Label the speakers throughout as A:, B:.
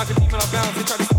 A: like a demon, I bounce. They try to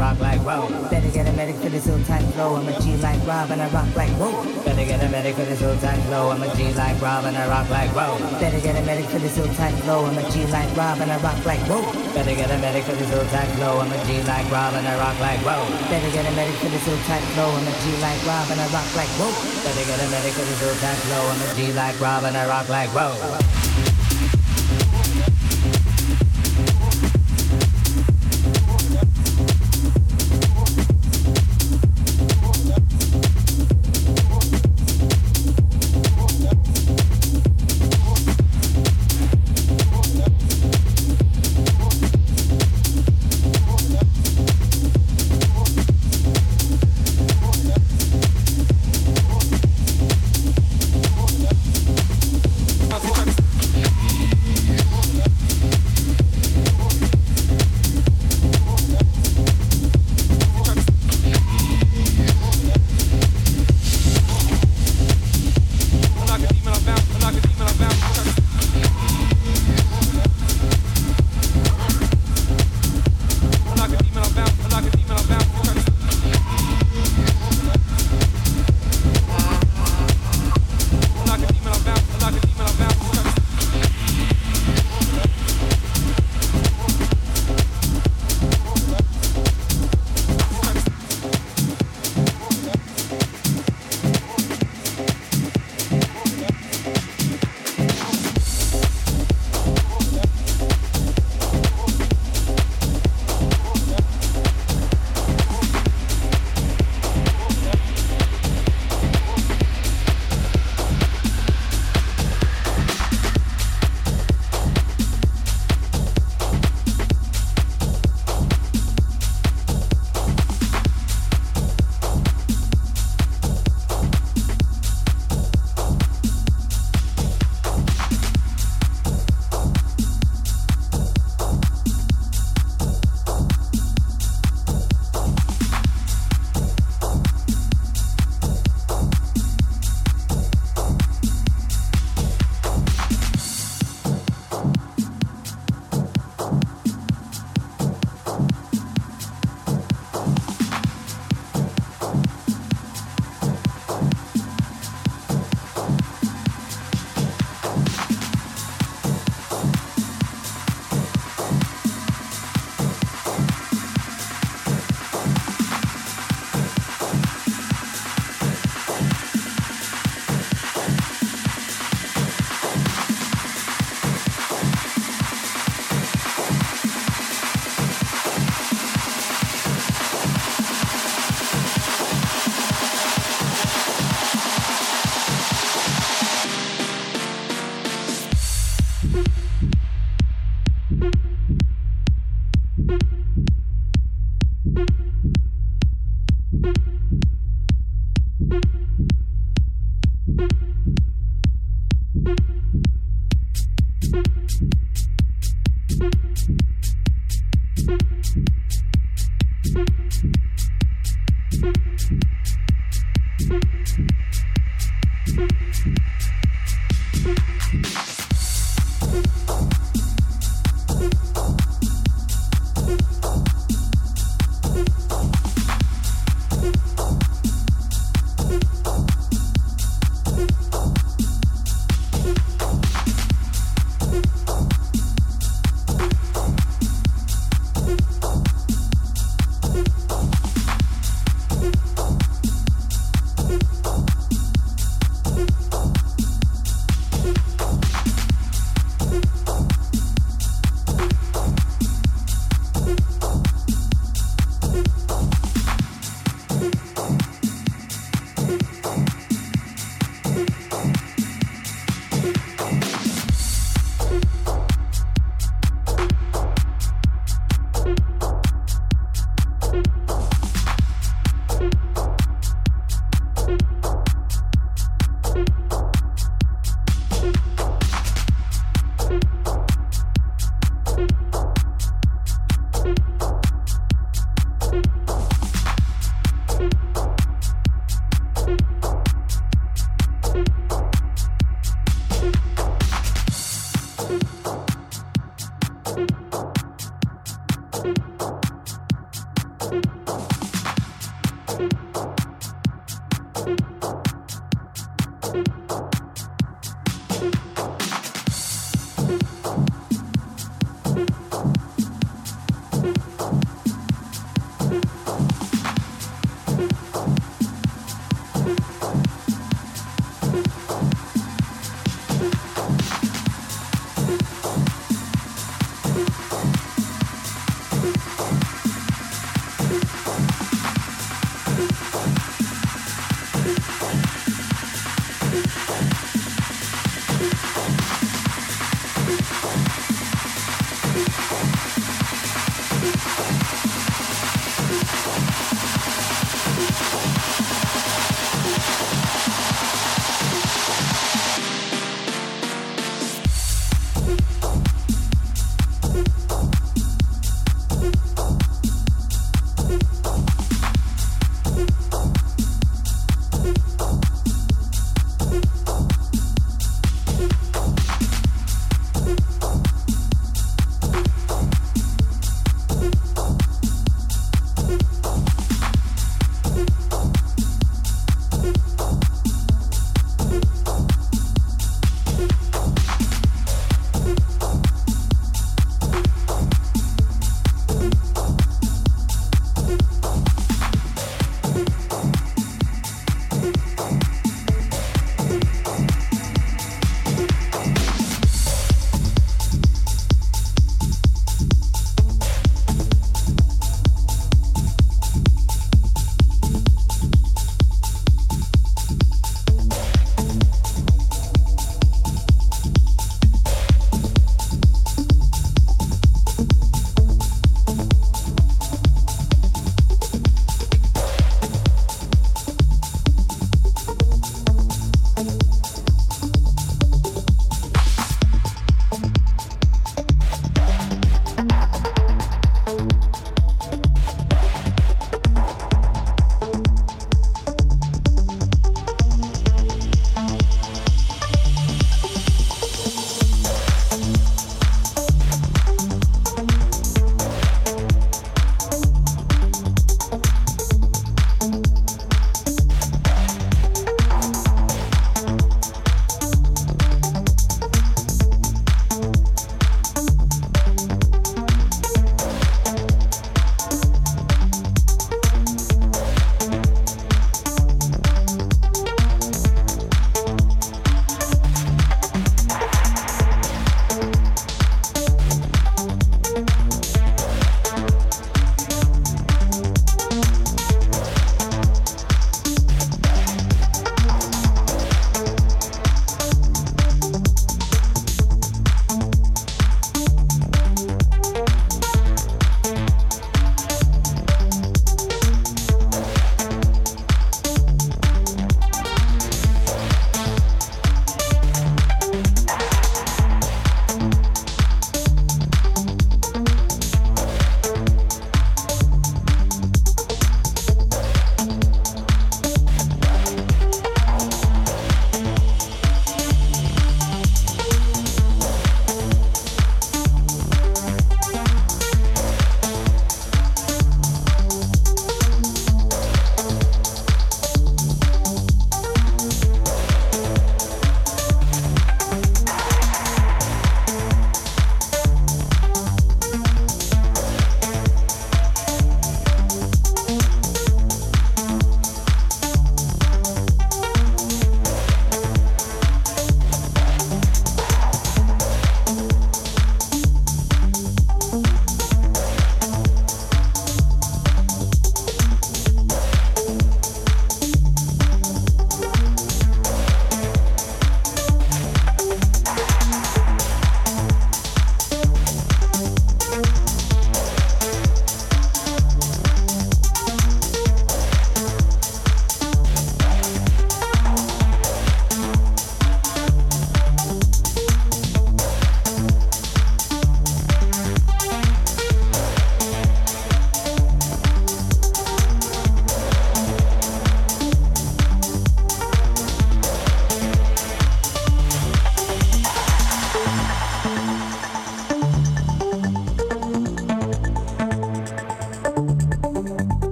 B: rock like whoa. Better get a medic for this old time flow. I'm a G like Rob and I rock like whoa. Better get a medic for this old time flow. I'm a G like Rob and I rock like whoa. Better get a medic for this old time flow. I'm a G like Rob and I rock like whoa. Better get a medic for this old time flow. I'm a G like Rob and I rock like whoa. Better get a medic for this old time flow. I'm a G like Rob and I rock like whoa. Better get a medic for this old time flow. I'm a G like Rob and I rock like whoa.